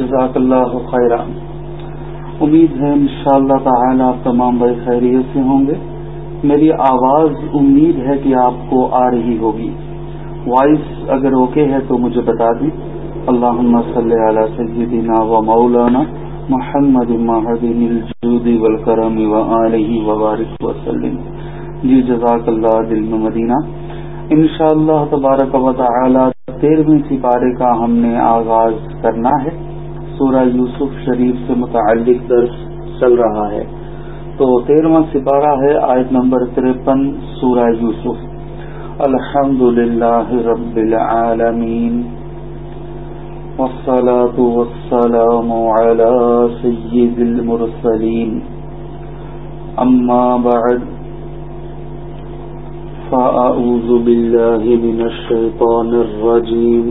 جزاک اللہ خیر امید ہے ان شاء اللہ تعالی آپ تمام بھائی خیریت سے ہوں گے۔ میری آواز امید ہے کہ آپ کو آ رہی ہوگی۔ وائس اگر اوکے ہے تو مجھے بتا دیں۔ اللہ صلی علی سیدنا و مولانا محمد محدین الجود والکرم و علیہ وبارک وسلم جی جزاک اللہ دل مدینہ انشاءاللہ تبارک و تعالی تیرہویں سپارے کا ہم نے آغاز کرنا ہے۔ سورہ یوسف شریف سے متعلق درس چل رہا ہے۔ تو تیرواں سپارہ ہے، آیت نمبر ترپن، سورہ یوسف۔ الحمد للہ رب العالمین۔ والصلاة والسلام على سید المرسلین۔ اما بعد فأعوذ بالله من الشيطان الرجيم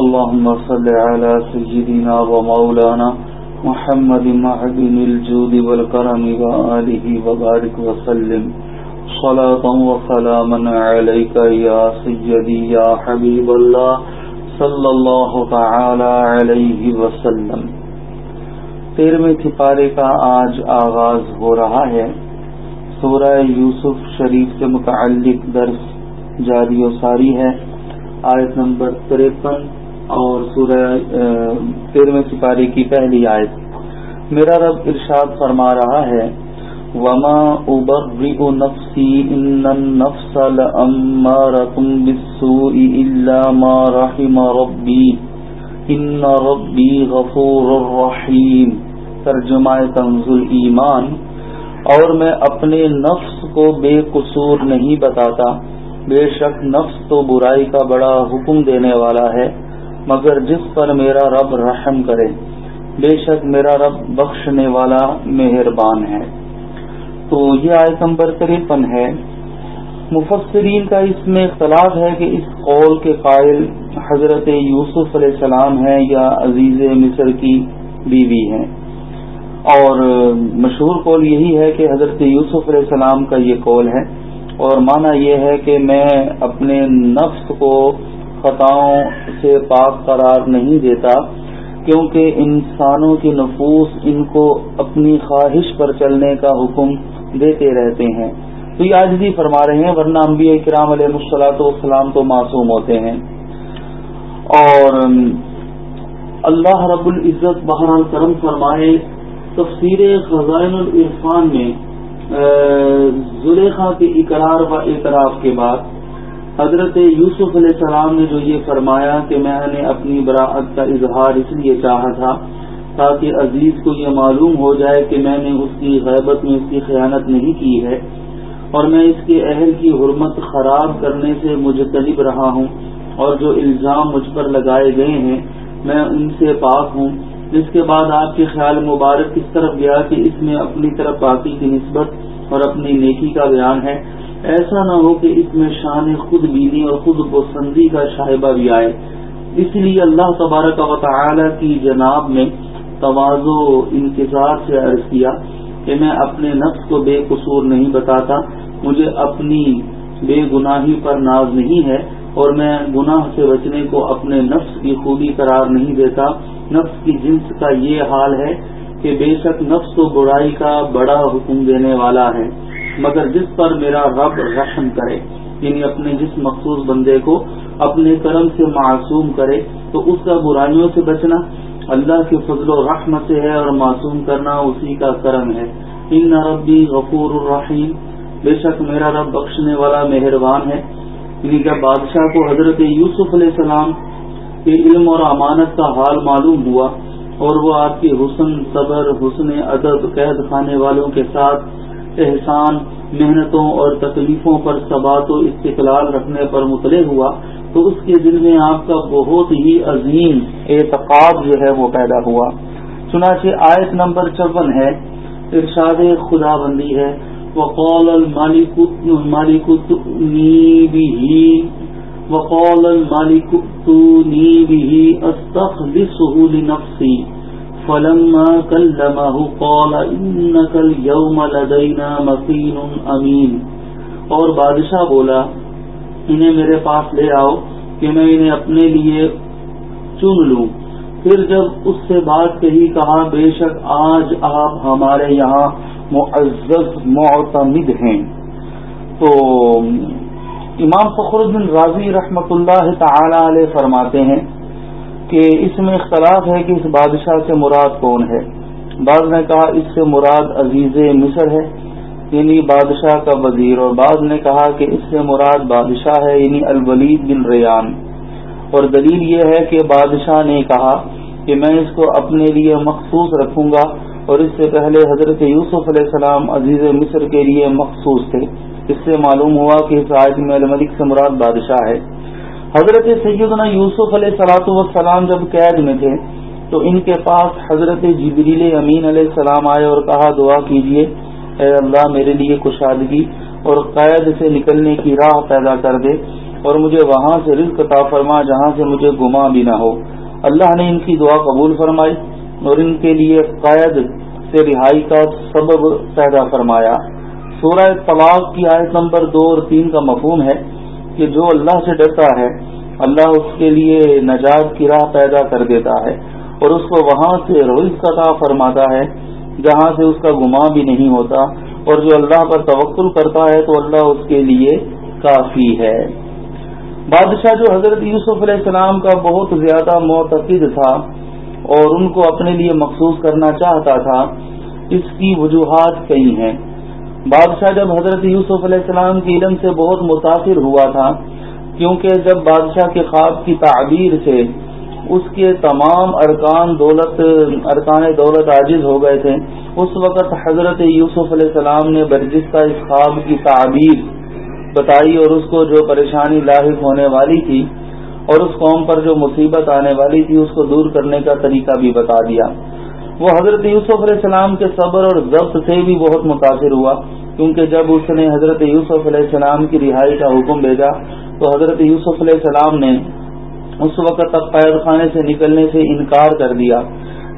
اللهم صل على سيدنا ومولانا محمد معدن الجود والكرم وآله وبارك وسلم. صلاة وسلاما عليك يا سيدي يا حبيب الله صلى الله تعالى عليه وسلم. تیرہویں سپارے کا آج آغاز ہو رہا ہے۔ سورہ یوسف شریف سے متعلق درس جاری و ساری ہے۔ آیت نمبر تریپن اور سورہ تیرہویں سپاری کی پہلی آیت۔ میرا رب ارشاد فرما رہا ہے، وما ابرئ نفسی ان النفس لامارۃ بالسوء الا ما رحم ربی ان ربی غفور الرحیم ترجمہ تنزل ایمان۔ اور میں اپنے نفس کو بے قصور نہیں بتاتا۔ بے شک نفس تو برائی کا بڑا حکم دینے والا ہے۔ مگر جس پر میرا رب رحم کرے، بے شک میرا رب بخشنے والا مہربان ہے۔ تو یہ آئے نمبر تریپن ہے۔ مفسرین کا اس میں اختلاف ہے کہ اس قول کے قائل حضرت یوسف علیہ السلام ہیں یا عزیز مصر کی بیوی ہیں۔ اور مشہور قول یہی ہے کہ حضرت یوسف علیہ السلام کا یہ قول ہے۔ اور مانا یہ ہے کہ میں اپنے نفس کو خطاؤں سے پاک قرار نہیں دیتا، کیونکہ انسانوں کی نفوس ان کو اپنی خواہش پر چلنے کا حکم دیتے رہتے ہیں۔ تو یہ آج بھی فرما رہے ہیں، ورنہ انبیاء کرام علیہ السلاۃ والسلام تو معصوم ہوتے ہیں۔ اور اللہ رب العزت بہرحال کرم فرمائے، تفسیر خزائن العرفان میں زلیخا کے اقرار و اعتراف کے بعد حضرت یوسف علیہ السلام نے جو یہ فرمایا کہ میں نے اپنی براعت کا اظہار اس لیے چاہا تھا تاکہ عزیز کو یہ معلوم ہو جائے کہ میں نے اس کی غیبت میں اس کی خیانت نہیں کی ہے اور میں اس کے اہل کی حرمت خراب کرنے سے مجتنب رہا ہوں اور جو الزام مجھ پر لگائے گئے ہیں، میں ان سے پاک ہوں۔ جس کے بعد آپ کے خیال مبارک کس طرف گیا کہ اس میں اپنی طرف باقی کی نسبت اور اپنی نیکی کا بیان ہے۔ ایسا نہ ہو کہ اس میں شان خود بینی اور خود پسندی کا شائبہ بھی آئے۔ اس لیے اللہ تبارک و تعالی کی جناب میں توازو انتظار سے عرض کیا کہ میں اپنے نفس کو بے قصور نہیں بتاتا، مجھے اپنی بے گناہی پر ناز نہیں ہے اور میں گناہ سے بچنے کو اپنے نفس کی خوبی قرار نہیں دیتا۔ نفس کی جنس کا یہ حال ہے کہ بے شک نفس تو برائی کا بڑا حکم دینے والا ہے، مگر جس پر میرا رب رحم کرے یعنی اپنے جس مخصوص بندے کو اپنے کرم سے معصوم کرے، تو اس کا برائیوں سے بچنا۔ اللہ کے فضل و رحم سے ہے اور معصوم کرنا اسی کا کرم ہے۔ ان ربی غفور الرحیم۔ بے شک میرا رب بخشنے والا مہربان ہے۔ یعنی جب بادشاہ کو حضرت یوسف علیہ السلام کہ علم اور امانت کا حال معلوم ہوا۔ اور وہ آپ کی حسن، صبر، حسن ادب، قید خانے والوں کے ساتھ احسان، محنتوں اور تکلیفوں پر ثبات و استقلال رکھنے پر مطلع ہوا تو اس کے دل میں آپ کا بہت ہی عظیم اعتقاد جو ہے وہ پیدا ہوا۔ چنانچہ آیت نمبر چون ہے، ارشاد خدا بندی ہے، وقال المالک مالک وقال المالک تونی به استخلصه لنفسي. فلما كلمه قال انك اليوم لدينا مكين امين اور بادشاہ بولا، انہیں میرے پاس لے آؤ کہ میں انہیں اپنے لیے چن لوں۔ پھر جب اس سے بات کہی، کہا، بے شک آج آپ ہمارے یہاں معزز معتمد ہیں۔ تو امام فخر الدین راضی رحمت اللہ تعالی علیہ فرماتے ہیں کہ اس میں اختلاف ہے کہ اس بادشاہ سے مراد کون ہے۔ بعض نے کہا اس سے مراد عزیز مصر ہے یعنی بادشاہ کا وزیر، اور بعض نے کہا کہ اس سے مراد بادشاہ ہے یعنی الولید بن ریان۔ اور دلیل یہ ہے کہ بادشاہ نے کہا کہ میں اس کو اپنے لیے مخصوص رکھوں گا، اور اس سے پہلے حضرت یوسف علیہ السلام عزیز مصر کے لیے مخصوص تھے۔ اس سے معلوم ہوا کہ اس آیت میں الملک سے مراد بادشاہ ہے۔ حضرت سیدنا یوسف علیہ سلاۃ والسلام جب قید میں تھے، تو ان کے پاس حضرت جبریل امین علیہ السلام آئے اور کہا، دعا کیجیے اے اللہ میرے لیے کشادگی اور قید سے نکلنے کی راہ پیدا کر دے اور مجھے وہاں سے رزق عطا فرما جہاں سے مجھے گما بھی نہ ہو۔ اللہ نے ان کی دعا قبول فرمائی اور ان کے لیے قید سے رہائی کا سبب پیدا فرمایا۔ سورہ طلاق کی آیت نمبر دو اور تین کا مفہوم ہے کہ جو اللہ سے ڈرتا ہے، اللہ اس کے لیے نجات کی راہ پیدا کر دیتا ہے اور اس کو وہاں سے رزق عطا فرماتا ہے، جہاں سے اس کا گما بھی نہیں ہوتا اور جو اللہ پر توقل کرتا ہے تو اللہ اس کے لیے کافی ہے۔ بادشاہ جو حضرت یوسف علیہ السلام کا بہت زیادہ معتقد تھا اور ان کو اپنے لیے مخصوص کرنا چاہتا تھا، اس کی وجوہات کئی ہیں۔ بادشاہ جب حضرت یوسف علیہ السلام کے علم سے بہت متاثر ہوا تھا، کیونکہ جب بادشاہ کے خواب کی تعبیر سے اس کے تمام ارکان دولت ارکان دولت عاجز ہو گئے تھے، اس وقت حضرت یوسف علیہ السلام نے برجستہ اس خواب کی تعبیر بتائی اور اس کو جو پریشانی لاحق ہونے والی تھی اور اس قوم پر جو مصیبت آنے والی تھی، اس کو دور کرنے کا طریقہ بھی بتا دیا۔ وہ حضرت یوسف علیہ السلام کے صبر اور ضبط سے بھی بہت متاثر ہوا، کیونکہ جب اس نے حضرت یوسف علیہ السلام کی رہائی کا حکم بھیجا، تو حضرت یوسف علیہ السلام نے اس وقت تک قید خانے سے نکلنے سے انکار کر دیا،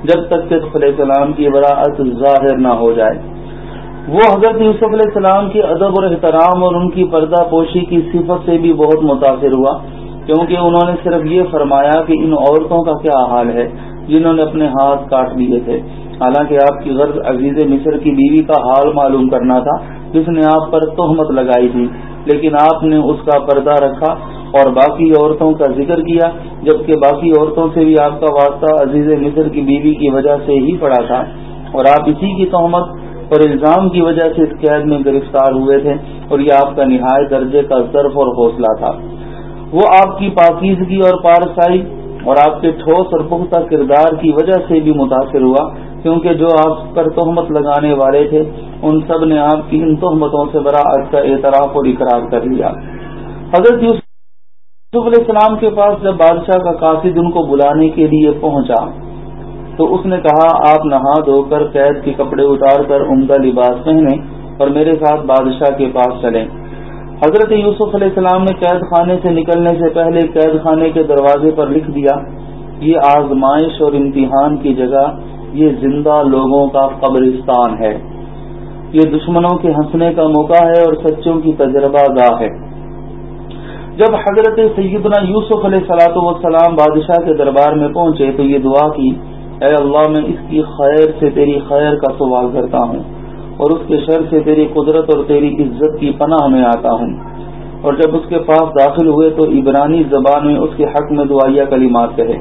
جب تک کہ علیہ السلام کی براعت ظاہر نہ ہو جائے۔ وہ حضرت یوسف علیہ السلام کے ادب اور احترام اور ان کی پردہ پوشی کی صفت سے بھی بہت متاثر ہوا، کیونکہ انہوں نے صرف یہ فرمایا کہ ان عورتوں کا کیا حال ہے۔ جنہوں نے اپنے ہاتھ کاٹ دیے تھے۔ حالانکہ آپ کی غرض عزیز مصر کی بیوی کا حال معلوم کرنا تھا، جس نے آپ پر تہمت لگائی تھی۔ لیکن آپ نے اس کا پردہ رکھا اور باقی عورتوں کا ذکر کیا، جبکہ باقی عورتوں سے بھی آپ کا واسطہ عزیز مصر کی بیوی کی وجہ سے ہی پڑا تھا۔ اور آپ اسی کی تہمت اور الزام کی وجہ سے اس قید میں گرفتار ہوئے تھے اور یہ آپ کا نہایت درجے کا ضرف اور حوصلہ تھا۔ وہ آپ کی پاکیزگی اور پارسائی اور آپ کے ٹھوس اور پختہ کردار کی وجہ سے بھی متاثر ہوا، کیونکہ جو آپ پر تہمت لگانے والے تھے، ان سب نے آپ کی ان تہمتوں سے بڑا کا اعتراف اور اقرار کر لیا۔ حضرت یوسف علیہ السلام کے پاس جب بادشاہ کا قاصد ان کو بلانے کے لیے پہنچا، تو اس نے کہا، آپ نہا دھو کر قید کے کپڑے اتار کر عمدہ لباس پہنے اور میرے ساتھ بادشاہ کے پاس چلیں۔ حضرت یوسف علیہ السلام نے قید خانے سے نکلنے سے پہلے قید خانے کے دروازے پر لکھ دیا، یہ آزمائش اور امتحان کی جگہ، یہ زندہ لوگوں کا قبرستان ہے۔ یہ دشمنوں کے ہنسنے کا موقع ہے اور سچوں کی تجربہ گاہ ہے۔ جب حضرت سیدنا یوسف علیہ سلاۃ والسلام بادشاہ کے دربار میں پہنچے تو یہ دعا کی، اے اللہ میں اس کی خیر سے تیری خیر کا سوال کرتا ہوں۔ اور اس کے شر سے تیری قدرت اور تیری عزت کی پناہ میں آتا ہوں۔ اور جب اس کے پاس داخل ہوئے تو عبرانی زبان میں اس کے حق میں دعائیا کلمات کہے۔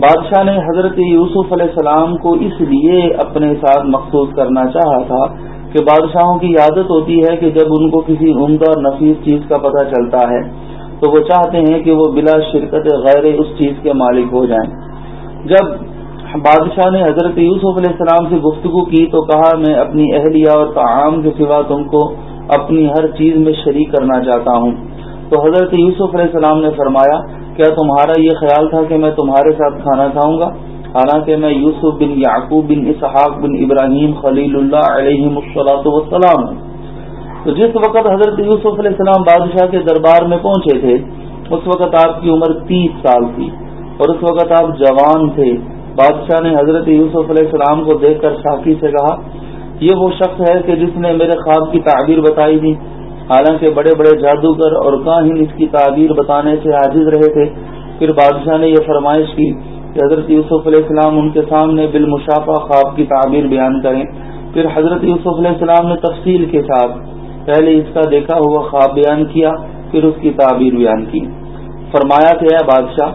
بادشاہ نے حضرت یوسف علیہ السلام کو اس لیے اپنے ساتھ مخصوص کرنا چاہا تھا کہ بادشاہوں کی عادت ہوتی ہے کہ جب ان کو کسی عمدہ اور نفیس چیز کا پتہ چلتا ہے، تو وہ چاہتے ہیں کہ وہ بلا شرکت غیر اس چیز کے مالک ہو جائیں۔ جب بادشاہ نے حضرت یوسف علیہ السلام سے گفتگو کی تو کہا، میں اپنی اہلیہ اور تعام کے سوا تم کو اپنی ہر چیز میں شریک کرنا چاہتا ہوں. تو حضرت یوسف علیہ السلام نے فرمایا، کیا تمہارا یہ خیال تھا کہ میں تمہارے ساتھ کھانا کھاؤں گا؟ حالانکہ میں یوسف بن یعقوب بن اسحاق بن ابراہیم خلیل اللہ علیہ مسلاۃ وسلام ہوں. تو جس وقت حضرت یوسف علیہ السلام بادشاہ کے دربار میں پہنچے تھے، اس وقت آپ کی عمر تیس سال تھی اور اس وقت آپ جوان تھے۔ بادشاہ نے حضرت یوسف علیہ السلام کو دیکھ کر ساکی سے کہا، یہ وہ شخص ہے کہ جس نے میرے خواب کی تعبیر بتائی تھی۔ حالانکہ بڑے بڑے جادوگر اور کاہن اس کی تعبیر بتانے سے عاجز رہے تھے۔ پھر بادشاہ نے یہ فرمائش کی کہ حضرت یوسف علیہ السلام ان کے سامنے بالمشافہ خواب کی تعبیر بیان کریں۔ پھر حضرت یوسف علیہ السلام نے تفصیل کے ساتھ پہلے اس کا دیکھا ہوا خواب بیان کیا، پھر اس کی تعبیر بیان کی۔ فرمایا کہ بادشاہ،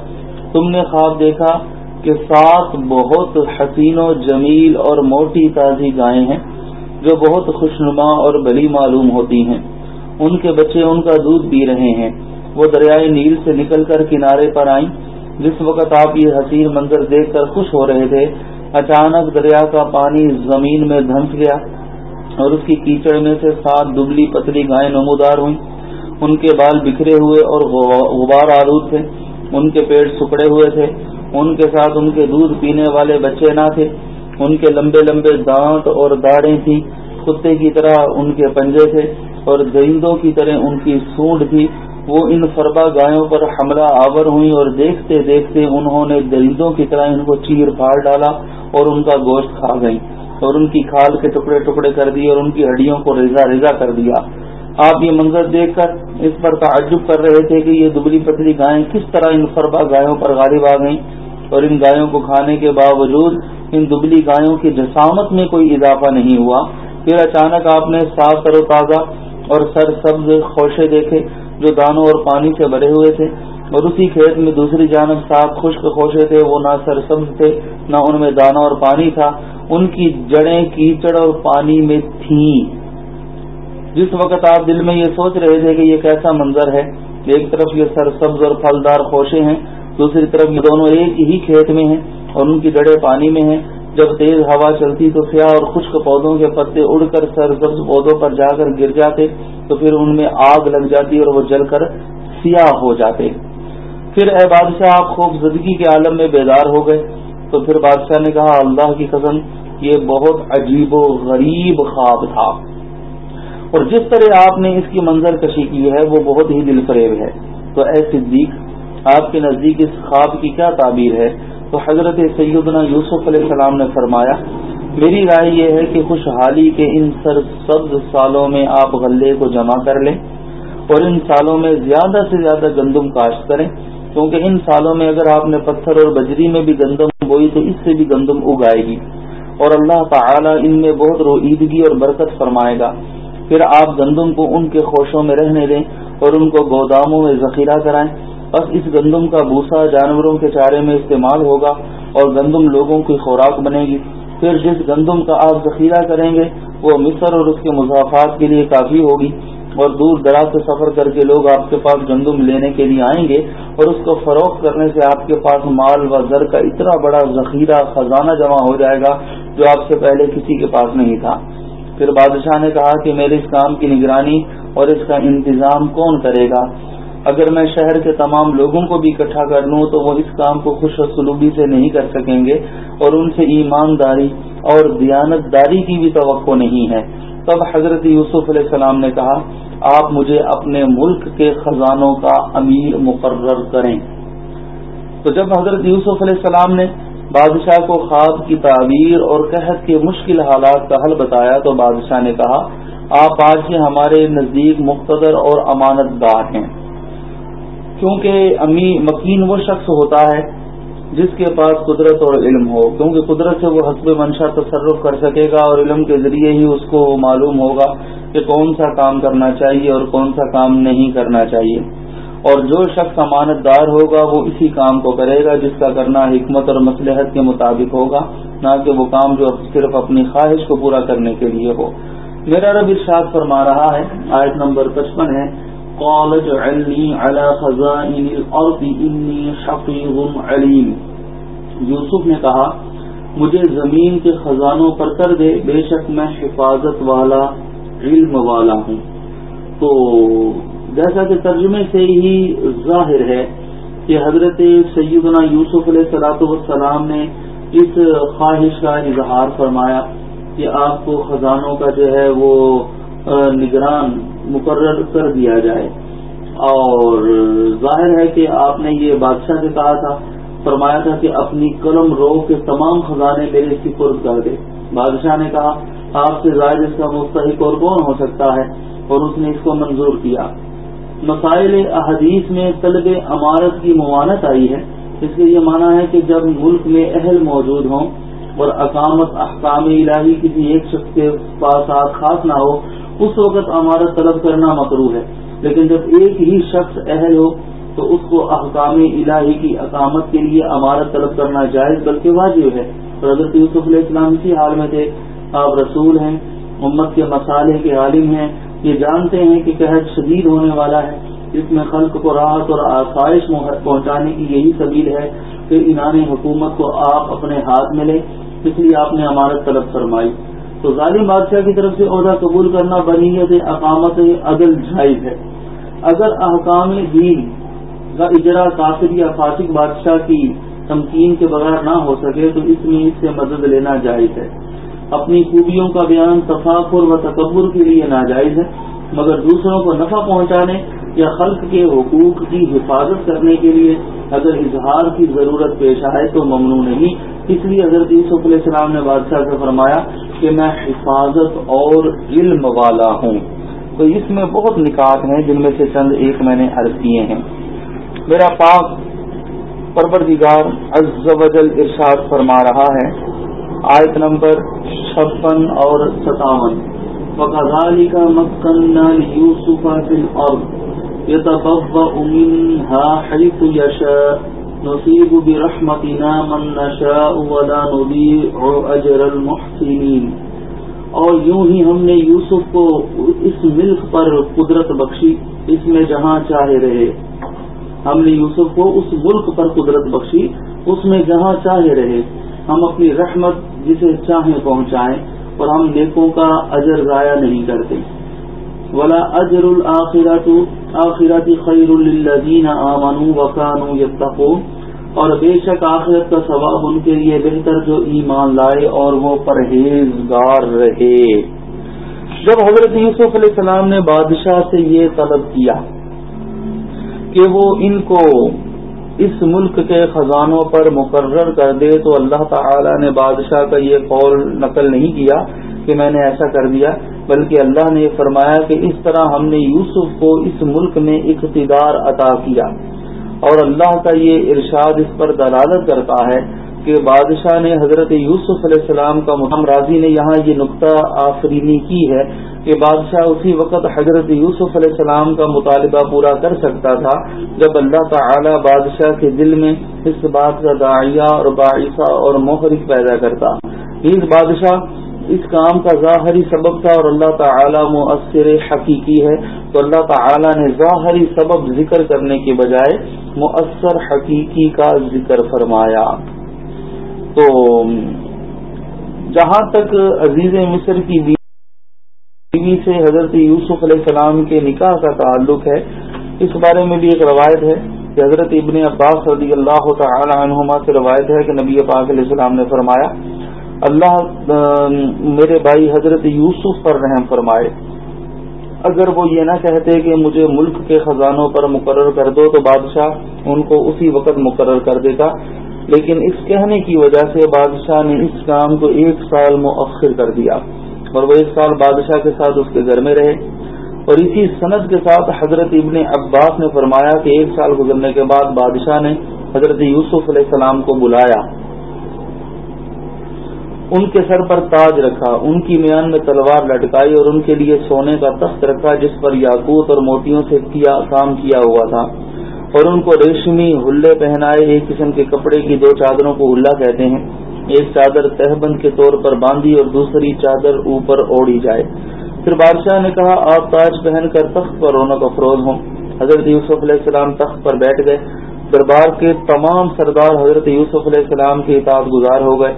تم نے خواب دیکھا کہ سات بہت حسین و جمیل اور موٹی تازی گائے ہیں جو بہت خوشنما اور بلی معلوم ہوتی ہیں۔ ان کے بچے ان کا دودھ پی رہے ہیں۔ وہ دریائے نیل سے نکل کر کنارے پر آئیں۔ جس وقت آپ یہ حسین منظر دیکھ کر خوش ہو رہے تھے، اچانک دریا کا پانی زمین میں دھنس گیا اور اس کی کیچڑ میں سے سات دبلی پتلی گائے نمودار ہوئی ان کے بال بکھرے ہوئے اور غبار آلود تھے۔ ان کے پیٹ سکڑے ہوئے تھے۔ ان کے ساتھ ان کے دودھ پینے والے بچے نہ تھے، ان کے لمبے لمبے دانت اور داڑیں تھیں، کتے کی طرح ان کے پنجے تھے اور درندوں کی طرح ان کی سونڈ تھی۔ وہ ان فربا گایوں پر حملہ آور ہوئی اور دیکھتے دیکھتے انہوں نے درندوں کی طرح ان کو چیر پھاڑ ڈالا اور ان کا گوشت کھا گئی اور ان کی کھال کے ٹکڑے ٹکڑے کر دیے اور ان کی ہڈیوں کو ریزا ریزا کر دیا۔ آپ یہ منظر دیکھ کر اس پر تعجب کر رہے تھے کہ یہ دبلی پتلی گائیں کس طرح ان فربا گایوں پر غالب آ گئیں اور ان گایوں کو کھانے کے باوجود ان دبلی گایوں کی جسامت میں کوئی اضافہ نہیں ہوا۔ پھر اچانک آپ نے صاف تر و تازہ اور سر سبز خوشے دیکھے جو دانوں اور پانی سے بھرے ہوئے تھے اور اسی کھیت میں دوسری جانب صاف خشک خوشے تھے، وہ نہ سر سبز تھے، نہ ان میں دانا اور پانی تھا۔ ان کی جڑیں کیچڑ اور پانی میں تھیں۔ جس وقت آپ دل میں یہ سوچ رہے تھے کہ یہ کیسا منظر ہے ایک طرف یہ سر سبز اور پھلدار خوشے ہیں، دوسری طرف یہ دونوں ایک ہی کھیت میں ہیں اور ان کی جڑیں پانی میں ہیں۔ جب تیز ہوا چلتی تو سیاہ اور خشک پودوں کے پتے اڑ کر سر سبز پودوں پر جا کر گر جاتے، تو پھر ان میں آگ لگ جاتی اور وہ جل کر سیاہ ہو جاتے۔ پھر اے بادشاہ، آپ خوب زدگی کے عالم میں بیدار ہو گئے۔ تو پھر بادشاہ نے کہا، اللہ کی قسم، یہ بہت عجیب و غریب خواب تھا۔ اور جس طرح آپ نے اس کی منظر کشی کی ہے، وہ بہت ہی دل فریب ہے۔ تو اے صدیق، آپ کے نزدیک اس خواب کی کیا تعبیر ہے؟ تو حضرت سیدنا یوسف علیہ السلام نے فرمایا، میری رائے یہ ہے کہ خوشحالی کے ان سر سبز سالوں میں آپ غلے کو جمع کر لیں اور ان سالوں میں زیادہ سے زیادہ گندم کاشت کریں۔ کیونکہ ان سالوں میں اگر آپ نے پتھر اور بجری میں بھی گندم بوئی تو اس سے بھی گندم اگائے گی۔ اور اللہ تعالی ان میں بہت رویدگی اور برکت فرمائے گا۔ پھر آپ گندم کو ان کے خوشوں میں رہنے دیں اور ان کو گوداموں میں ذخیرہ کرائیں۔ بس اس گندم کا بھوسا جانوروں کے چارے میں استعمال ہوگا اور گندم لوگوں کی خوراک بنے گی۔ پھر جس گندم کا آپ ذخیرہ کریں گے، وہ مصر اور اس کے مضافات کے لیے کافی ہوگی۔ اور دور دراز سے سفر کر کے لوگ آپ کے پاس گندم لینے کے لیے آئیں گے اور اس کو فروخت کرنے سے آپ کے پاس مال و زر کا اتنا بڑا ذخیرہ خزانہ جمع ہو جائے گا جو آپ سے پہلے کسی کے پاس نہیں تھا۔ پھر بادشاہ نے کہا کہ میرے اس کام کی نگرانی اور اس کا انتظام کون کرے گا؟ اگر میں شہر کے تمام لوگوں کو بھی اکٹھا کر لوں تو وہ اس کام کو خوش و سے نہیں کر سکیں گے اور ان سے ایمانداری اور دیانت داری کی بھی توقع نہیں ہے۔ تب حضرت یوسف علیہ السلام نے کہا، آپ مجھے اپنے ملک کے خزانوں کا امیر مقرر کریں۔ تو جب حضرت یوسف علیہ السلام نے بادشاہ کو خواب کی تعبیر اور قحط کے مشکل حالات کا حل بتایا تو بادشاہ نے کہا، آپ آج سے ہمارے نزدیک مقتدر اور امانت دار ہیں. کیونکہ امی مکین وہ شخص ہوتا ہے جس کے پاس قدرت اور علم ہو، کیونکہ قدرت سے وہ حسب منشا تصرف کر سکے گا اور علم کے ذریعے ہی اس کو معلوم ہوگا کہ کون سا کام کرنا چاہیے اور کون سا کام نہیں کرنا چاہیے۔ اور جو شخص امانت دار ہوگا وہ اسی کام کو کرے گا جس کا کرنا حکمت اور مسلحت کے مطابق ہوگا، نہ کہ وہ کام جو صرف اپنی خواہش کو پورا کرنے کے لیے ہو۔ میرا رب ارشاد فرما رہا ہے، آیت نمبر پچپن ہے علیم۔ یوسف نے کہا، مجھے زمین کے خزانوں پر کر دے، بے شک میں حفاظت والا، علم والا ہوں۔ تو جیسا کہ ترجمے سے ہی ظاہر ہے کہ حضرت سیدنا یوسف علیہ صلاح والسلام نے اس خواہش کا اظہار فرمایا کہ آپ کو خزانوں کا جو ہے وہ نگران مقرر کر دیا جائے۔ اور ظاہر ہے کہ آپ نے یہ بادشاہ سے کہا تھا، فرمایا تھا کہ اپنی قلم رو کے تمام خزانے میرے سپرد کر دے۔ بادشاہ نے کہا، آپ سے ظاہر اس کا مستحق اور کون ہو سکتا ہے؟ اور اس نے اس کو منظور کیا۔ مسائل احادیث میں طلب امارت کی ممانت آئی ہے۔ اس لیے یہ مانا ہے کہ جب ملک میں اہل موجود ہوں اور اقامت احکام الہی کسی ایک شخص کے پاس خاص نہ ہو، اس وقت امارت طلب کرنا مکرو ہے۔ لیکن جب ایک ہی شخص اہل ہو، تو اس کو احکام الہی کی اقامت کے لیے امارت طلب کرنا جائز بلکہ واجب ہے۔ اور حضرت یوسف علیہ السلام اسی حال میں تھے۔ آپ رسول ہیں، امت کے مسالے کے عالم ہیں۔ یہ جانتے ہیں کہ قحط شدید ہونے والا ہے، جس میں خلق کو راحت اور آسائش پہنچانے کی یہی سبیل ہے کہ انعام حکومت کو آپ اپنے ہاتھ میں لیں، اس لیے آپ نے امارت طلب فرمائی۔ تو ظالم بادشاہ کی طرف سے عہدہ قبول کرنا بنیت اقامت عدل جائز ہے۔ اگر احکام دین کا اجرا کافر یا فاسق بادشاہ کی تمکین کے بغیر نہ ہو سکے، تو اس میں اس سے مدد لینا جائز ہے۔ اپنی خوبیوں کا بیان تفاقر و تکبر کے لیے ناجائز ہے، مگر دوسروں کو نفع پہنچانے یا خلق کے حقوق کی حفاظت کرنے کے لیے اگر اظہار کی ضرورت پیش آئے تو ممنوع نہیں۔ اس لیے حضرت یوسف علیہ السلام نے بادشاہ سے فرمایا کہ میں حفاظت اور علم والا ہوں۔ تو اس میں بہت نکات ہیں جن میں سے چند ایک میں نے عرض کیے ہیں۔ میرا پاک پروردگار عز و جل ارشاد فرما رہا ہے آیت نمبر چھپن اور ستاون. وکالی کا مکن یوسف اور نصیب برحمتنا من نشاء ولا نضيع اجر المحسنين. اور یوں ہی ہم نے یوسف کو اس ملک پر قدرت بخشی، اس میں جہاں چاہے رہے. ہم نے یوسف کو اس ملک پر قدرت بخشی، اس میں جہاں چاہے رہے. ہم اپنی رحمت جسے چاہیں پہنچائیں اور ہم نیکوں کا اجر ضائع نہیں کرتے۔ ولا اجر الآخرات آخرات خیر للذین آمنوا وکانوا یتقون۔ اور بے شک آخرت کا ثواب ان کے لیے بہتر جو ایمان لائے اور وہ پرہیزگار رہے۔ جب حضرت یوسف علیہ السلام نے بادشاہ سے یہ طلب کیا کہ وہ ان کو اس ملک کے خزانوں پر مقرر کر دے تو اللہ تعالی نے بادشاہ کا یہ قول نقل نہیں کیا کہ میں نے ایسا کر دیا، بلکہ اللہ نے فرمایا کہ اس طرح ہم نے یوسف کو اس ملک میں اقتدار عطا کیا۔ اور اللہ کا یہ ارشاد اس پر دلالت کرتا ہے کہ بادشاہ نے حضرت یوسف علیہ السلام کا محمد راضی نے یہاں یہ نقطہ آفرینی کی ہے کہ بادشاہ اسی وقت حضرت یوسف علیہ السلام کا مطالبہ پورا کر سکتا تھا جب اللہ تعالی بادشاہ کے دل میں اس بات کا داعیہ اور باعثہ اور محرک پیدا کرتا۔ اس بادشاہ، اس کام کا ظاہری سبب تھا اور اللہ تعالی مؤثر حقیقی ہے۔ تو اللہ تعالی نے ظاہری سبب ذکر کرنے کے بجائے مؤثر حقیقی کا ذکر فرمایا۔ تو جہاں تک عزیز مصر کی بیوی سے حضرت یوسف علیہ السلام کے نکاح کا تعلق ہے، اس بارے میں بھی ایک روایت ہے کہ حضرت ابن عباس رضی اللہ تعالی عنہما سے روایت ہے کہ نبی پاک علیہ السلام نے فرمایا، اللہ میرے بھائی حضرت یوسف پر رحم فرمائے۔ اگر وہ یہ نہ کہتے کہ مجھے ملک کے خزانوں پر مقرر کر دو تو بادشاہ ان کو اسی وقت مقرر کر دیتا۔ لیکن اس کہنے کی وجہ سے بادشاہ نے اس کام کو ایک سال مؤخر کر دیا اور وہ ایک سال بادشاہ کے ساتھ اس کے گھر میں رہے اور اسی صنعت کے ساتھ حضرت ابن عباس نے فرمایا کہ ایک سال گزرنے کے بعد بادشاہ نے حضرت یوسف علیہ السلام کو بلایا۔ ان کے سر پر تاج رکھا، ان کی میان میں تلوار لٹکائی اور ان کے لیے سونے کا تخت رکھا جس پر یاقوت اور موتیوں سے کیا، کام کیا ہوا تھا۔ اور ان کو ریشمی ہلے پہنائے ایک قسم کے کپڑے کی دو چادروں کو ہلا کہتے ہیں۔ ایک چادر تہبند کے طور پر باندھی اور دوسری چادر اوپر اوڑی جائے۔ پھر بادشاہ نے کہا، آپ تاج پہن کر تخت پر رونق افروز ہوں۔ حضرت یوسف علیہ السلام تخت پر بیٹھ گئے۔ دربار کے تمام سردار حضرت یوسف علیہ السلام کے اطاعت گزار ہو گئے۔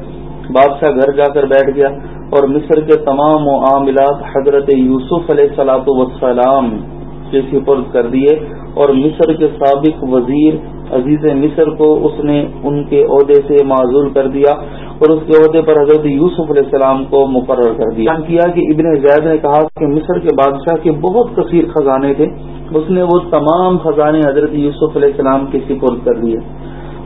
بادشاہ گھر جا کر بیٹھ گیا اور مصر کے تمام معاملات حضرت یوسف علیہ السلاۃ وسلام کے سپرد کر دیے اور مصر کے سابق وزیر عزیز مصر کو اس نے ان کے عہدے سے معذول کر دیا اور اس کے عہدے پر حضرت یوسف علیہ السلام کو مقرر کر دیا۔ کیا کہ ابن زید نے کہا کہ مصر کے بادشاہ کے بہت کثیر خزانے تھے۔ اس نے وہ تمام خزانے حضرت یوسف علیہ السلام کے سپرد کر دیے۔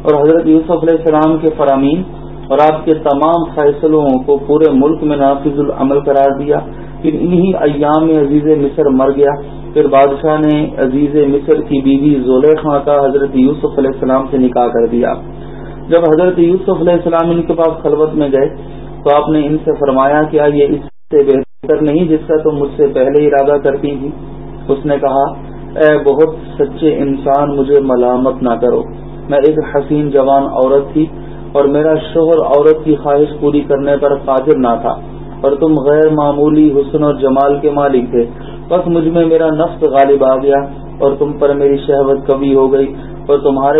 اور حضرت یوسف علیہ السلام کے فرامین اور آپ کے تمام فیصلوں کو پورے ملک میں نافذ العمل قرار دیا۔ پھر انہی ایام میں عزیز مصر مر گیا۔ پھر بادشاہ نے عزیز مصر کی بیوی زلیخا کا حضرت یوسف علیہ السلام سے نکاح کر دیا۔ جب حضرت یوسف علیہ السلام ان کے پاس خلوت میں گئے تو آپ نے ان سے فرمایا کیا یہ اس سے بہتر نہیں جس کا تم مجھ سے پہلے ارادہ کرتی تھی۔ اس نے کہا، اے بہت سچے انسان، مجھے ملامت نہ کرو۔ میں ایک حسین جوان عورت تھی اور میرا شوہر عورت کی خواہش پوری کرنے پر قادر نہ تھا۔ اور تم غیر معمولی حسن اور جمال کے مالک تھے۔ بس مجھ میں میرا نفس غالب آ گیا اور تم پر میری شہوت کبھی ہو گئی اور تمہارے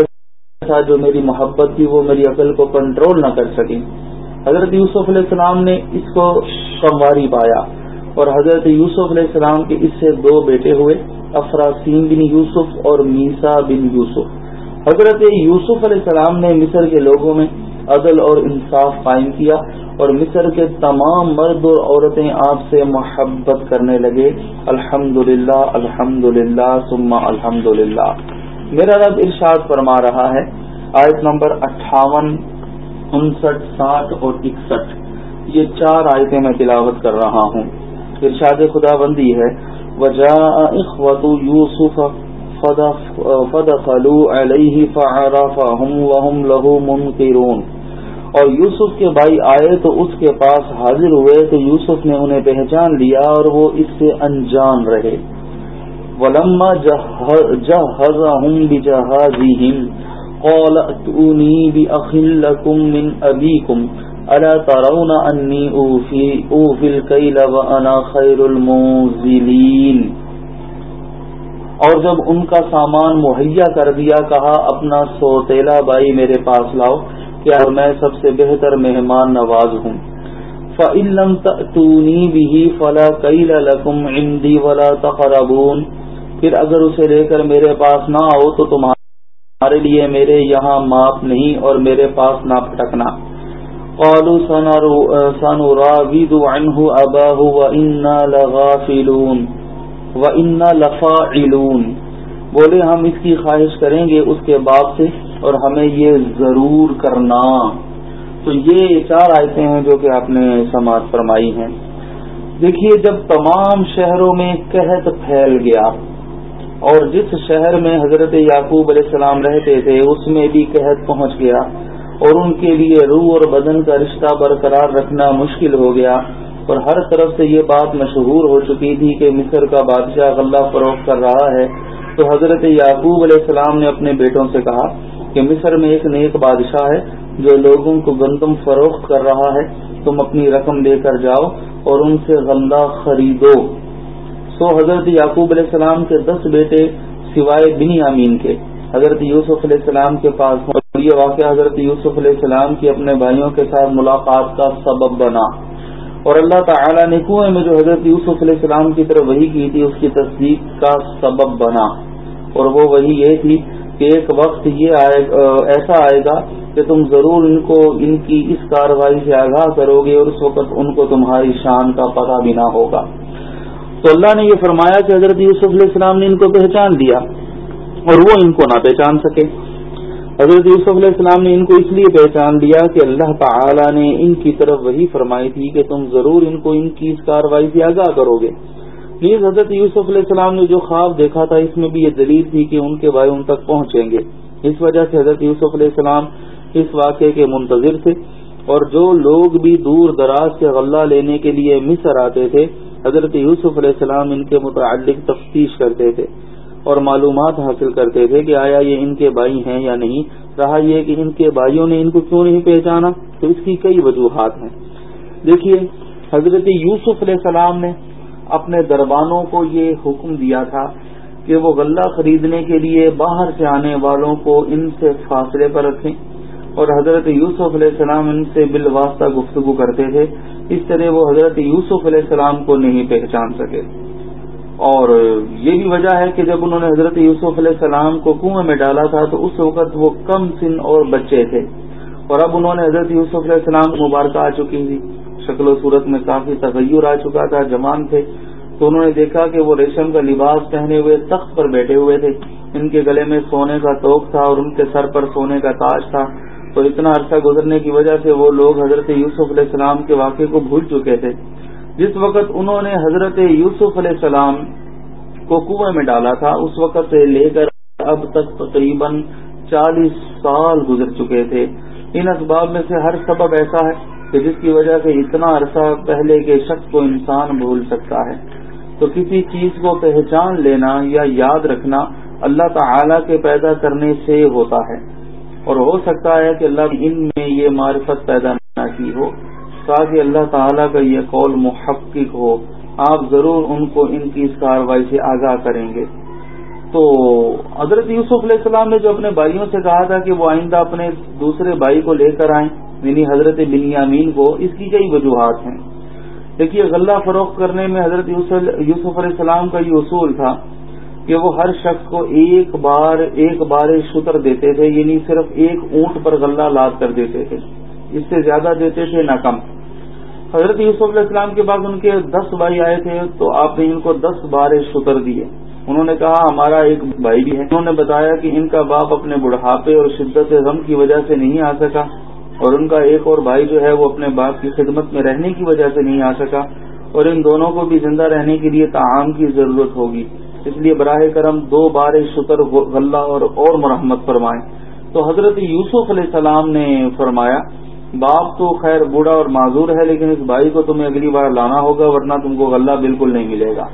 ساتھ جو میری محبت تھی وہ میری عقل کو کنٹرول نہ کر سکی۔ حضرت یوسف علیہ السلام نے اس کو کمواری پایا اور حضرت یوسف علیہ السلام کے اس سے دو بیٹے ہوئے، افراسین بن یوسف اور میسا بن یوسف۔ حضرت یوسف علیہ السلام نے مصر کے لوگوں میں عدل اور انصاف قائم کیا اور مصر کے تمام مرد اور عورتیں آپ سے محبت کرنے لگے۔ الحمد للہ الحمد للہ سما الحمد للہ میرا رب ارشاد فرما رہا ہے، آیت نمبر اٹھاون، انسٹھ، ساٹھ اور اکسٹھ۔ یہ چار آیتیں میں تلاوت کر رہا ہوں۔ ارشاد خدا بندی ہے وجا اخوت یوسف فد فلو علیہ فعرفهم وهم له منکرون۔ اور یوسف کے بھائی آئے تو اس کے پاس حاضر ہوئے تو یوسف نے انہیں پہچان لیا اور وہ اس سے انجان رہے۔ ولما جهزهم بجهازهم، قال اتوني باخ لكم من ابيكم الا ترون اني اوفي اوفي الكيل وانا خير المنزلين۔ اور جب ان کا سامان مہیا کر دیا، کہا، اپنا سوتیلا بائی میرے پاس لاؤ، کیا میں سب سے بہتر مہمان نواز ہوں۔ فعلم تونی بھی فلا کئی لکم عندی ولا تقربون۔ پھر اگر اسے لے کر میرے پاس نہ آؤ، تو تمہارے لیے میرے یہاں معاف نہیں اور میرے پاس نہ پھٹکنا قالوا سنراود عنه اباه وانا لغافلون۔ وانا لفاعلون۔ بولے، ہم اس کی خواہش کریں گے اس کے باپ سے اور ہمیں یہ ضرور کرنا۔ تو یہ چار آیتیں ہیں جو کہ آپ نے سماعت فرمائی ہیں۔ دیکھیے، جب تمام شہروں میں قحط پھیل گیا اور جس شہر میں حضرت یعقوب علیہ السلام رہتے تھے، اس میں بھی قحط پہنچ گیا اور ان کے لیے روح اور بدن کا رشتہ برقرار رکھنا مشکل ہو گیا۔ اور ہر طرف سے یہ بات مشہور ہو چکی تھی کہ مصر کا بادشاہ غلہ فروخت کر رہا ہے، تو حضرت یعقوب علیہ السلام نے اپنے بیٹوں سے کہا کہ مصر میں ایک نیک بادشاہ ہے جو لوگوں کو گندم فروخت کر رہا ہے، تم اپنی رقم لے کر جاؤ اور ان سے غلہ خریدو۔ سو حضرت یعقوب علیہ السلام کے دس بیٹے سوائے بنی امین کے۔ حضرت یوسف علیہ السلام کے پاس اور یہ واقعہ حضرت یوسف علیہ السلام کی اپنے بھائیوں کے ساتھ ملاقات کا سبب بنا۔ اور اللہ تعالی نے کنویں میں جو حضرت یوسف علیہ السلام کی طرف وہی کی تھی، اس کی تصدیق کا سبب بنا۔ اور وہ وہی یہ تھی کہ ایک وقت یہ آئے، ایسا آئے گا کہ تم ضرور ان کو، ان کی اس کاروائی سے آگاہ کرو گے اور اس وقت ان کو تمہاری شان کا پتہ بھی نہ ہوگا۔ تو اللہ نے یہ فرمایا کہ حضرت یوسف علیہ السلام نے ان کو پہچان دیا اور وہ ان کو نہ پہچان سکے۔ حضرت یوسف علیہ السلام نے ان کو اس لیے پہچان دیا کہ اللہ تعالی نے ان کی طرف وہی فرمائی تھی کہ تم ضرور ان کو ان کی اس کاروائی سے آگاہ کرو گے۔ نیز حضرت یوسف علیہ السلام نے جو خواب دیکھا تھا، اس میں بھی یہ دلیل تھی کہ ان کے بھائی ان تک پہنچیں گے۔ اس وجہ سے حضرت یوسف علیہ السلام اس واقعے کے منتظر تھے۔ اور جو لوگ بھی دور دراز سے غلہ لینے کے لیے مصر آتے تھے، حضرت یوسف علیہ السلام ان کے متعلق تفتیش کرتے تھے۔ اور معلومات حاصل کرتے تھے کہ آیا یہ ان کے بھائی ہیں یا نہیں۔ رہا یہ کہ ان کے بھائیوں نے ان کو کیوں نہیں پہچانا؟ تو اس کی کئی وجوہات ہیں۔ دیکھیے، حضرت یوسف علیہ السلام نے اپنے دربانوں کو یہ حکم دیا تھا کہ وہ غلہ خریدنے کے لیے باہر سے آنے والوں کو ان سے فاصلے پر رکھیں۔ اور حضرت یوسف علیہ السلام ان سے بالواسطہ گفتگو کرتے تھے۔ اس طرح وہ حضرت یوسف علیہ السلام کو نہیں پہچان سکے۔ اور یہ بھی وجہ ہے کہ جب انہوں نے حضرت یوسف علیہ السلام کو کنویں میں ڈالا تھا تو اس وقت وہ کم سن اور بچے تھے۔ اور اب انہوں نے حضرت یوسف علیہ السلام مبارکہ آ چکی تھی۔ شکل و صورت میں کافی تغیر آ چکا تھا، جوان تھے۔ تو انہوں نے دیکھا کہ وہ ریشم کا لباس پہنے ہوئے تخت پر بیٹھے ہوئے تھے۔ ان کے گلے میں سونے کا توق تھا اور ان کے سر پر سونے کا تاج تھا۔ تو اتنا عرصہ گزرنے کی وجہ سے وہ لوگ حضرت یوسف علیہ السلام کے واقعے کو بھول چکے تھے۔ جس وقت انہوں نے حضرت یوسف علیہ السلام کو کنویں میں ڈالا تھا، اس وقت سے لے کر اب تک تقریباً چالیس سال گزر چکے تھے۔ ان اسباب میں سے ہر سبب ایسا ہے کہ جس کی وجہ سے اتنا عرصہ پہلے کے شخص کو انسان بھول سکتا ہے۔ تو کسی چیز کو پہچان لینا یا یاد رکھنا اللہ تعالی کے پیدا کرنے سے ہوتا ہے۔ اور ہو سکتا ہے کہ اللہ ان میں یہ معرفت پیدا نہ کی ہو۔ تاکہ اللہ تعالیٰ کا یہ قول محقق ہو، آپ ضرور ان کو ان کی اس کاروائی سے آگاہ کریں گے۔ تو حضرت یوسف علیہ السلام نے جو اپنے بھائیوں سے کہا تھا کہ وہ آئندہ اپنے دوسرے بھائی کو لے کر آئیں یعنی حضرت بنیامین کو، اس کی کئی وجوہات ہیں۔ دیکھیے، غلہ فروخت کرنے میں حضرت یوسف علیہ السلام کا یہ اصول تھا کہ وہ ہر شخص کو ایک بار ایک بار شتر دیتے تھے یعنی صرف ایک اونٹ پر غلہ لاد کر دیتے تھے۔ اس سے زیادہ دیتے تھے نہ کم۔ حضرت یوسف علیہ السلام کے بعد ان کے دس بھائی آئے تھے، تو آپ نے ان کو دس بار شتر دیے۔ انہوں نے کہا، ہمارا ایک بھائی بھی ہے۔ انہوں نے بتایا کہ ان کا باپ اپنے بڑھاپے اور شدت غم کی وجہ سے نہیں آ سکا، اور ان کا ایک اور بھائی جو ہے وہ اپنے باپ کی خدمت میں رہنے کی وجہ سے نہیں آ سکا، اور ان دونوں کو بھی زندہ رہنے کے لیے تعام کی ضرورت ہوگی۔ اس لیے براہ کرم دو بار شکر، غلہ اور اور مرحمت فرمائیں۔ تو حضرت یوسف علیہ السلام نے فرمایا باپ تو خیر بوڑھا اور معذور ہے، لیکن اس بھائی کو تمہیں اگلی بار لانا ہوگا، ورنہ تم کو غلہ بالکل نہیں ملے گا۔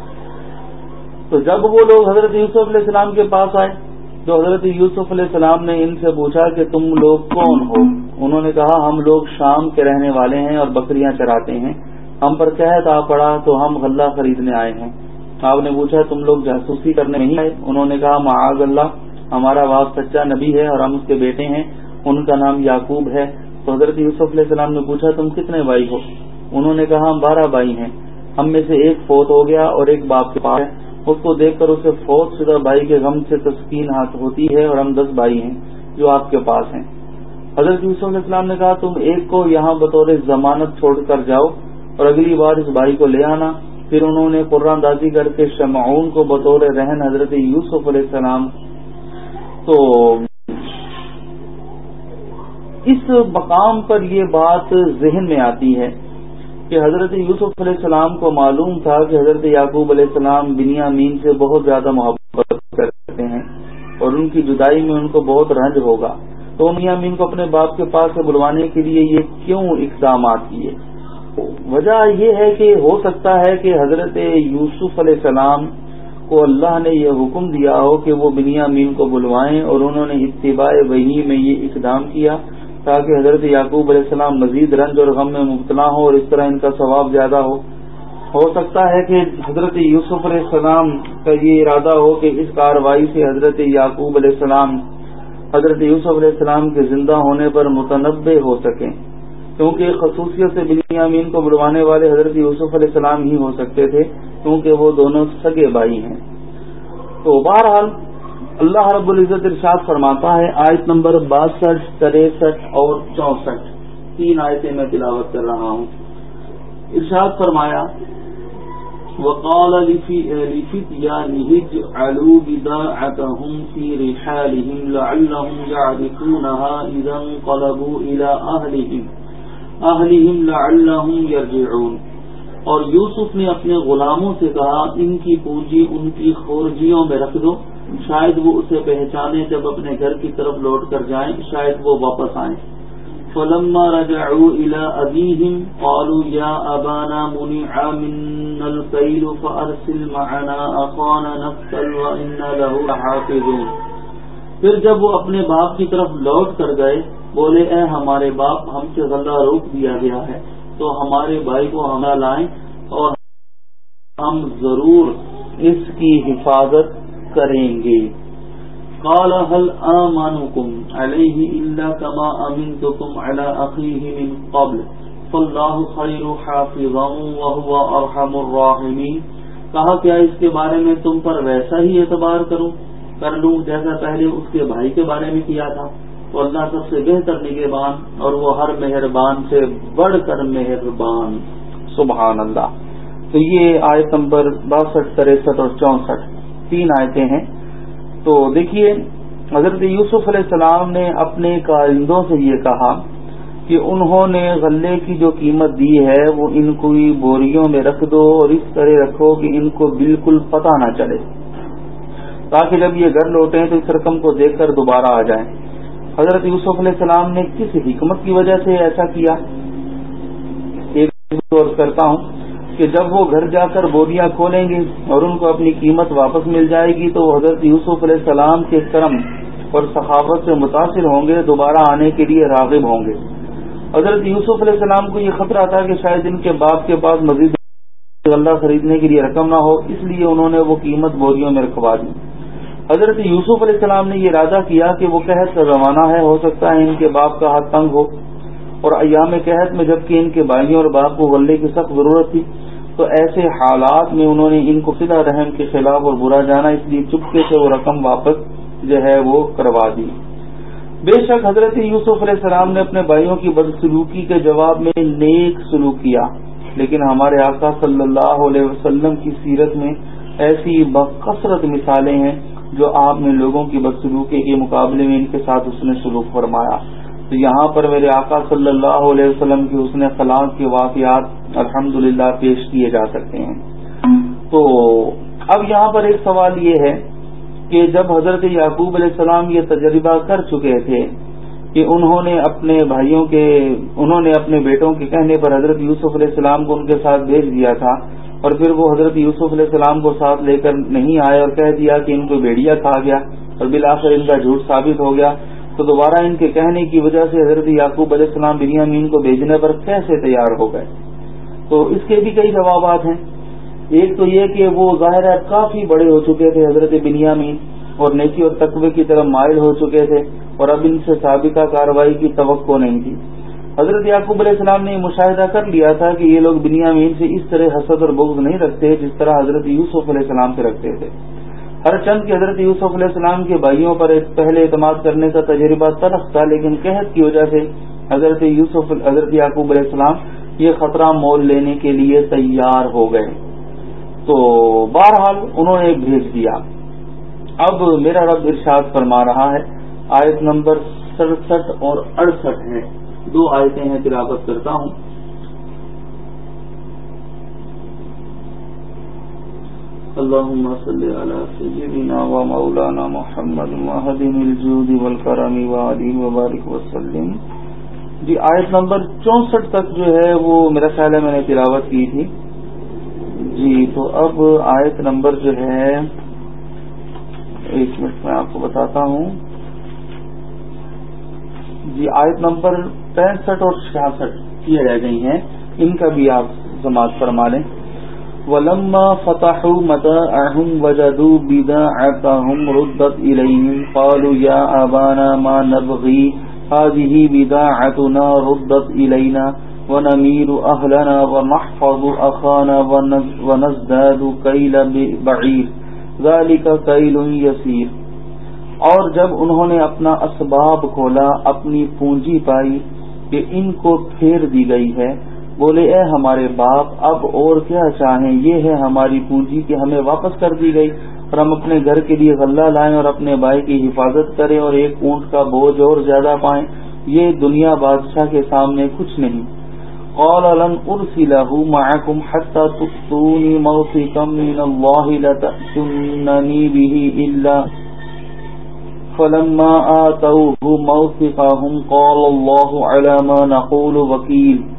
تو جب وہ لوگ حضرت یوسف علیہ السلام کے پاس آئے، تو حضرت یوسف علیہ السلام نے ان سے پوچھا کہ تم لوگ کون ہو؟ انہوں نے کہا، ہم لوگ شام کے رہنے والے ہیں اور بکریاں چراتے ہیں۔ ہم پر قحط آ پڑا تو ہم غلہ خریدنے آئے ہیں۔ آپ نے پوچھا، تم لوگ جاسوسی کرنے نہیں آئے؟ انہوں نے کہا، معاذ اللہ، ہمارا باپ سچا نبی ہے اور ہم اس کے بیٹے ہیں۔ ان کا نام یعقوب ہے۔ تو حضرت یوسف علیہ السلام نے پوچھا، تم کتنے بھائی ہو؟ انہوں نے کہا، ہم بارہ بھائی ہیں۔ ہم میں سے ایک فوت ہو گیا اور ایک باپ کے پاس ہے۔ اس کو دیکھ کر اسے فوت شدہ بھائی کے غم سے تسکین ہاتھ ہوتی ہے اور ہم دس بھائی ہیں جو آپ کے پاس ہیں۔ حضرت یوسف علیہ السلام نے کہا، تم ایک کو یہاں بطور ضمانت چھوڑ کر جاؤ اور اگلی بار اس بھائی کو لے آنا۔ پھر انہوں نے قرآن دازی کر کے شمعون کو بطور رہن حضرت یوسف علیہ السلام تو اس مقام پر یہ بات ذہن میں آتی ہے کہ حضرت یوسف علیہ السلام کو معلوم تھا کہ حضرت یعقوب علیہ السلام بنیا مین سے بہت زیادہ محبت کرتے ہیں اور ان کی جدائی میں ان کو بہت رنج ہوگا۔ تو میاں مین کو اپنے باپ کے پاس سے بلوانے کے لیے یہ کیوں اقدامات کیے؟ وجہ یہ ہے کہ ہو سکتا ہے کہ حضرت یوسف علیہ السلام کو اللہ نے یہ حکم دیا ہو کہ وہ بنیا مین کو بلوائیں اور انہوں نے اتباع وہی میں یہ اقدام کیا۔ تاکہ حضرت یعقوب علیہ السلام مزید رنج اور غم میں مبتلا ہو اور اس طرح ان کا ثواب زیادہ ہو۔ ہو سکتا ہے کہ حضرت یوسف علیہ السلام کا یہ ارادہ ہو کہ اس کاروائی سے حضرت یعقوب علیہ السلام، حضرت یوسف علیہ السلام کے زندہ ہونے پر متنوع ہو سکیں۔ کیونکہ خصوصیت سے بنیامین کو بلوانے والے حضرت یوسف علیہ السلام ہی ہو سکتے تھے، کیونکہ وہ دونوں سگے بھائی ہیں۔ تو بہرحال اللہ رب العزت ارشاد فرماتا ہے، آیت نمبر باسٹھ، تریسٹھ اور چونسٹھ۔ تین آیتیں میں تلاوت کر رہا ہوں۔ ارشاد فرمایا، وقال في رحالهم لعلهم يعرفونها انقلبوا لعلهم يرجعون اور یوسف نے اپنے غلاموں سے کہا، ان کی پونجی ان کی خورجیوں میں رکھ دو۔ شاید وہ اسے پہچانے جب اپنے گھر کی طرف لوٹ کر جائیں، شاید وہ واپس آئیں۔ فلما رجعوا الى ابيهم قالوا يا ابانا منع منا الكيل فارسل معنا اخانا نقتل وانا له لحافظون۔ پھر جب وہ اپنے باپ کی طرف لوٹ کر گئے، بولے، اے ہمارے باپ، ہم سے غلہ روک دیا گیا ہے، تو ہمارے بھائی کو ہمارا لائیں اور ہم ضرور اس کی حفاظت کریں گے۔ قال هل آمانكم عليه إلا كما أمنتكم على أخيه من قبل فالله خير حافظا وهو أرحم الراحمين کہا کیا اس کے بارے میں تم پر ویسا ہی اعتبار کروں، کر لوں جیسا پہلے اس کے بھائی کے بارے میں کیا تھا۔ تو اللہ سب سے بہتر نگہبان اور وہ ہر مہربان سے بڑھ کر مہربان۔ سبحان اللہ۔ تو یہ آیت نمبر باسٹھ، تریسٹھ اور چونسٹھ۔ تین آیتیں ہیں۔ تو دیکھیے، حضرت یوسف علیہ السلام نے اپنے کارندوں سے یہ کہا کہ انہوں نے غلے کی جو قیمت دی ہے، وہ ان کو بوریوں میں رکھ دو اور اس طرح رکھو کہ ان کو بالکل پتہ نہ چلے۔ تاکہ جب یہ گھر لوٹیں تو اس رقم کو دیکھ کر دوبارہ آ جائیں۔ حضرت یوسف علیہ السلام نے کس حکمت کی وجہ سے ایسا کیا؟ ایک کرتا ہوں۔ کہ جب وہ گھر جا کر بوریاں کھولیں گے اور ان کو اپنی قیمت واپس مل جائے گی تو وہ حضرت یوسف علیہ السلام کے کرم اور سخاوت سے متاثر ہوں گے، دوبارہ آنے کے لیے راغب ہوں گے۔ حضرت یوسف علیہ السلام کو یہ خطرہ تھا کہ شاید ان کے باپ کے پاس مزید غلہ خریدنے کے لیے رقم نہ ہو، اس لیے انہوں نے وہ قیمت بوریوں میں رکھوا دی۔ حضرت یوسف علیہ السلام نے یہ ارادہ کیا کہ وہ قحط کا زمانہ ہے، ہو سکتا ہے ان کے باپ کا ہاتھ تنگ ہو۔ اور ایام قحط میں جبکہ ان کے بھائیوں اور باپ کو غلے کی سخت ضرورت تھی تو ایسے حالات میں انہوں نے ان کو فضا رحم کے خلاف اور برا جانا اس لیے چپکے سے وہ رقم واپس جو ہے وہ کروا دی۔ بے شک حضرت یوسف علیہ السلام نے اپنے بھائیوں کی بدسلوکی کے جواب میں نیک سلوک کیا، لیکن ہمارے آقا صلی اللہ علیہ وسلم کی سیرت میں ایسی بکثرت مثالیں ہیں جو آپ نے لوگوں کی بدسلوکی کے مقابلے میں ان کے ساتھ اس نے سلوک فرمایا۔ تو یہاں پر میرے آقا صلی اللہ علیہ وسلم کی حسن خلاق کے واقعات الحمد پیش کیے جا سکتے ہیں۔ تو اب یہاں پر ایک سوال یہ ہے کہ جب حضرت یعقوب علیہ السلام یہ تجربہ کر چکے تھے کہ انہوں نے اپنے بھائیوں کے، انہوں نے اپنے بیٹوں کے کہنے پر حضرت یوسف علیہ السلام کو ان کے ساتھ بھیج دیا تھا اور پھر وہ حضرت یوسف علیہ السلام کو ساتھ لے کر نہیں آئے اور کہہ دیا کہ ان کو بیڑیا کھا گیا اور بالآخر ان کا جھوٹ ثابت ہو گیا تو دوبارہ ان کے کہنے کی وجہ سے حضرت یعقوب علیہ السلام بنیامین کو بھیجنے پر کیسے تیار ہو گئے؟ تو اس کے بھی کئی جوابات ہیں۔ ایک تو یہ کہ وہ ظاہر ہے کافی بڑے ہو چکے تھے حضرت بنیامین اور نیکی اور تقوی کی طرف مائل ہو چکے تھے اور اب ان سے سابقہ کارروائی کی توقع نہیں تھی۔ حضرت یعقوب علیہ السلام نے یہ مشاہدہ کر لیا تھا کہ یہ لوگ بنیامین سے اس طرح حسد اور بغض نہیں رکھتے جس طرح حضرت یوسف علیہ السلام سے رکھتے تھے۔ ہر چند کے حضرت یوسف علیہ السلام کے بھائیوں پر ایک پہلے اعتماد کرنے کا تجربہ تلخ تھا، لیکن قحط کی وجہ سے حضرت یوسف، حضرت یعقوب علیہ السلام یہ خطرہ مول لینے کے لیے تیار ہو گئے۔ تو بہرحال انہوں نے بھیج دیا۔ اب میرا رب ارشاد فرما رہا ہے، آیت نمبر سڑسٹھ اور اڑسٹھ ہے دو آیتیں ہیں تلاوت کرتا ہوں۔ اللهم صل على سيدنا ومولانا محمد وهدم الجود والكرم وعليه وبارك وسلم۔ جی آیت نمبر چونسٹھ تک جو ہے وہ میرا خیال ہے میں نے تلاوت کی تھی۔ جی تو اب آیت نمبر جو ہے، ایک منٹ میں آپ کو بتاتا ہوں۔ جی آیت نمبر پینسٹھ اور چھیاسٹھ کیے رہ گئی ہیں۔ ان کا بھی آپ سماعت فرما لیں۔ ولما فتحوا متاعهم وجدوا بداعتهم ردت إليهم، قالوا يا أبانا ما نبغي؟ هذه بداعتنا ردت إلينا ونمير أهلنا ونحفظ أخانا ونزداد كيل بعير. ذلك كيل يسير. اور جب انہوں نے اپنا اسباب کھولا، اپنی پونجی پائی کہ ان کو پھیر دی گئی ہے بولے، اے ہمارے باپ، اب اور کیا چاہیں؟ یہ ہے ہماری پونجی کہ ہمیں واپس کر دی گئی اور ہم اپنے گھر کے لیے غلہ لائیں اور اپنے بھائی کی حفاظت کریں اور ایک اونٹ کا بوجھ اور زیادہ پائیں۔ یہ دنیا بادشاہ کے سامنے کچھ نہیں۔ قال، لن ارسله معكم حتى تؤتوني موثقا من الله لتأتونني به إلا فلما آتوه موثقهم قال الله على ما نقول وكيل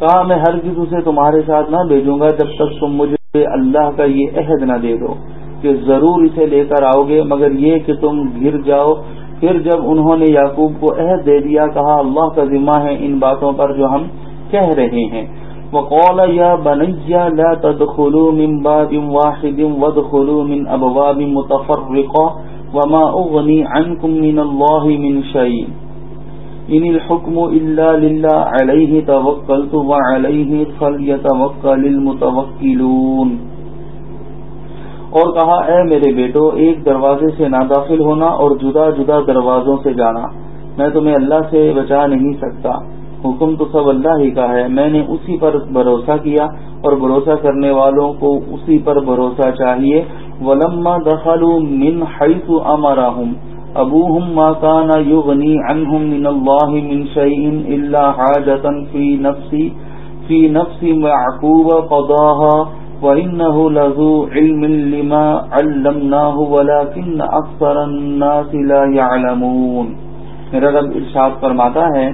کہا، میں ہر کسی سے تمہارے ساتھ نہ بھیجوں گا جب تک تم مجھے اللہ کا یہ عہد نہ دے دو کہ ضرور اسے لے کر آؤ گے، مگر یہ کہ تم گر جاؤ۔ پھر جب انہوں نے یعقوب کو عہد دے دیا، کہا، اللہ کا ذمہ ہے ان باتوں پر جو ہم کہہ رہے ہیں۔ وقال يا بني لا تدخلوا من باب واحد وادخلوا من ابواب متفرقه وما اغني عنكم من الله من شيء ان الحكم الا لله عليه توكلت وعليه فليتوكل المتوكلون۔ اور کہا، اے میرے بیٹو، ایک دروازے سے نہ داخل ہونا اور جدا جدا دروازوں سے جانا۔ میں تمہیں اللہ سے بچا نہیں سکتا۔ حکم تو سب اللہ ہی کا ہے۔ میں نے اسی پر بھروسہ کیا اور بھروسہ کرنے والوں کو اسی پر بھروسہ چاہیے۔ ولما دخلوا من حيث امرهم ابوهم ما كان يغني عنهم من الله من شيء الا حاجه في نفسي في نفس معقوب قضاها وانه لذو علم لما علمناه ولكن اكثر الناس لا يعلمون۔ میرا رب ارشاد فرماتا ہے،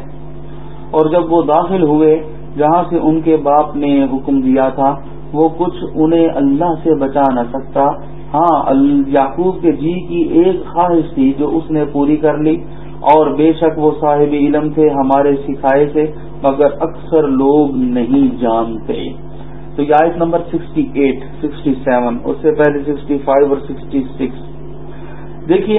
اور جب وہ داخل ہوئے، جہاں سے ان کے باپ نے حکم دیا تھا، وہ کچھ انہیں اللہ سے بچا نہ سکتا۔ ہاں یعقوب کے جی کی ایک خواہش تھی جو اس نے پوری کر لی، اور بے شک وہ صاحب علم تھے ہمارے سکھائے سے مگر اکثر لوگ نہیں جانتے۔ تو یہ آیت نمبر 68 67 اس سے پہلے 65 اور 66 دیکھیے،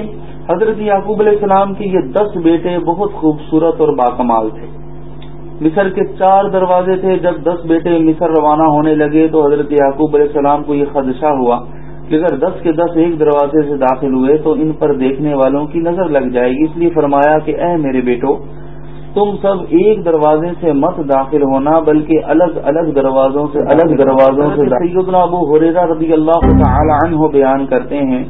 حضرت یعقوب علیہ السلام کے یہ دس بیٹے بہت خوبصورت اور باکمال تھے۔ مصر کے چار دروازے تھے، جب دس بیٹے مصر روانہ ہونے لگے تو حضرت یعقوب علیہ السلام کو یہ خدشہ ہوا۔ کہ اگر دس کے دس ایک دروازے سے داخل ہوئے تو ان پر دیکھنے والوں کی نظر لگ جائے گی۔ اس لیے فرمایا کہ اے میرے بیٹو، تم سب ایک دروازے سے مت داخل ہونا، بلکہ الگ الگ دروازوں سے، الگ دروازوں سے سیدنا ابو حریرہ رضی اللہ تعالی عنہ بیان کرتے ہیں،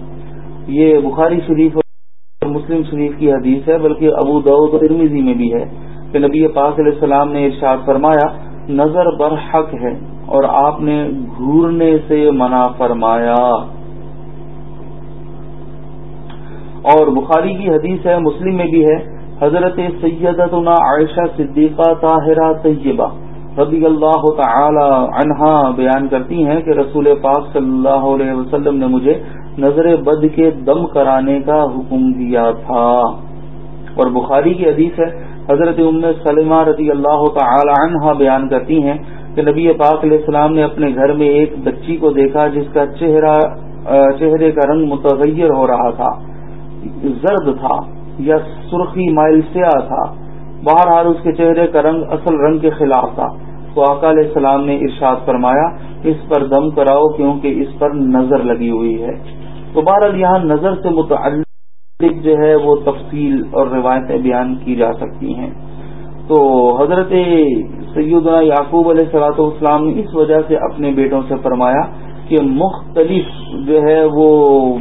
یہ بخاری شریف اور مسلم شریف کی حدیث ہے، بلکہ ابو دعود ترمیزی میں بھی ہے۔ کہ نبی پاک علیہ السلام نے ارشاد فرمایا، نظر برحق ہے۔ اور آپ نے گھورنے سے منع فرمایا۔ اور بخاری کی حدیث ہے، مسلم میں بھی ہے، حضرت سیدتنا عائشہ صدیقہ طاہرہ طیبہ رضی اللہ تعالی عنہا بیان کرتی ہیں کہ رسول پاک صلی اللہ علیہ وسلم نے مجھے نظر بد کے دم کرانے کا حکم دیا تھا۔ اور بخاری کی حدیث ہے حضرت ام سلمہ رضی اللہ تعالی عنہ بیان کرتی ہیں کہ نبی پاک علیہ السلام نے اپنے گھر میں ایک بچی کو دیکھا جس کا چہرہ چہرے کا رنگ متغیر ہو رہا تھا، زرد تھا یا سرخی مائل سیاہ تھا۔ بہرحال اس کے چہرے کا رنگ اصل رنگ کے خلاف تھا۔ تو آقا علیہ السلام نے ارشاد فرمایا، اس پر دم کراؤ کیونکہ اس پر نظر لگی ہوئی ہے۔ تو بہرحال یہاں نظر سے متعلق جو ہے وہ تفصیل اور روایتیں بیان کی جا سکتی ہیں۔ تو حضرت سیدنا یعقوب علیہ صلاح اسلام نے اس وجہ سے اپنے بیٹوں سے فرمایا کہ مختلف جو ہے وہ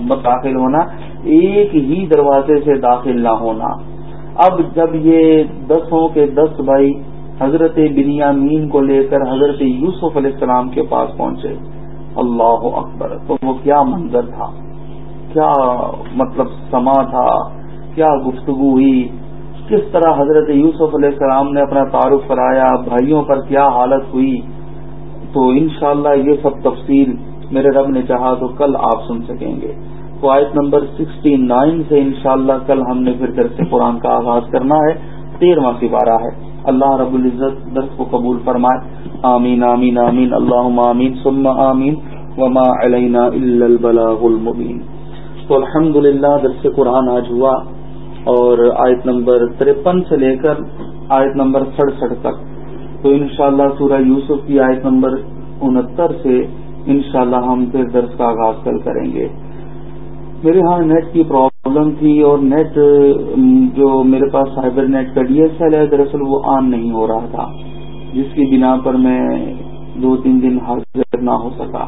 داخل ہونا، ایک ہی دروازے سے داخل نہ ہونا۔ اب جب یہ دسوں کے دس بھائی حضرت بنیامین کو لے کر حضرت یوسف علیہ السلام کے پاس پہنچے، اللہ اکبر، تو وہ کیا منظر تھا؟ کیا مطلب سما تھا، کیا گفتگو ہوئی؟ کس طرح حضرت یوسف علیہ السلام نے اپنا تعارف کرایا؟ بھائیوں پر کیا حالت ہوئی؟ تو انشاءاللہ یہ سب تفصیل میرے رب نے چاہا تو کل آپ سن سکیں گے۔ تو آیت نمبر سکسٹی نائن سے انشاءاللہ کل ہم نے پھر درس قرآن کا آغاز کرنا ہے۔ تیرواں سپارہ ہے۔ اللہ رب العزت درس کو قبول فرمائے۔ آمین آمین آمین۔ اللہ آمین، ثم آمین۔ وما علینا الا البلاغ المبین۔ تو الحمد للہ درس قرآن آج ہوا اور آیت نمبر ترپن سے لے کر آیت نمبر سڑسٹھ تک۔ تو انشاءاللہ اللہ سورہ یوسف کی آیت نمبر انہتر سے انشاءاللہ ہم پھر درس کا آغاز کل کریں گے۔ میرے ہاں نیٹ کی پرابلم تھی اور نیٹ جو میرے پاس سائبر نیٹ کا ڈی ایس ایل ہے، دراصل وہ آن نہیں ہو رہا تھا، جس کی بنا پر میں دو تین دن حاضر نہ ہو سکا۔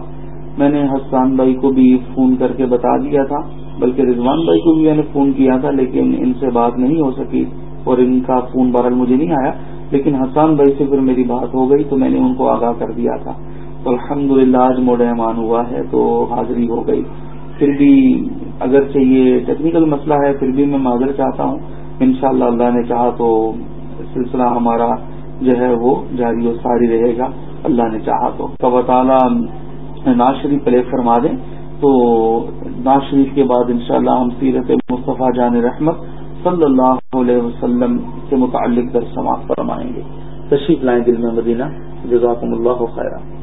میں نے حسان بھائی کو بھی فون کر کے بتا دیا تھا، بلکہ رضوان بھائی کو بھی میں نے فون کیا تھا، لیکن ان سے بات نہیں ہو سکی اور ان کا فون بہرحال مجھے نہیں آیا۔ لیکن حسان بھائی سے پھر میری بات ہو گئی، تو میں نے ان کو آگاہ کر دیا تھا۔ تو الحمد للہ آج موڈمان ہوا ہے، تو حاضری ہو گئی۔ پھر بھی اگرچہ یہ ٹیکنیکل مسئلہ ہے، پھر بھی میں معذر چاہتا ہوں۔ انشاءاللہ اللہ نے چاہا تو سلسلہ ہمارا جو ہے وہ جاری و ساری رہے گا۔ اللہ نے چاہا تو۔ تعالیٰ ناز شریف پلے فرما دیں، تو ناز شریف کے بعد انشاءاللہ ہم سیرت مصطفیٰ جان رحمت صلی اللہ علیہ وسلم کے متعلق در سماعت فرمائیں گے۔ تشریف لائیں دل میں مدینہ، جزاکم اللہ خیرہ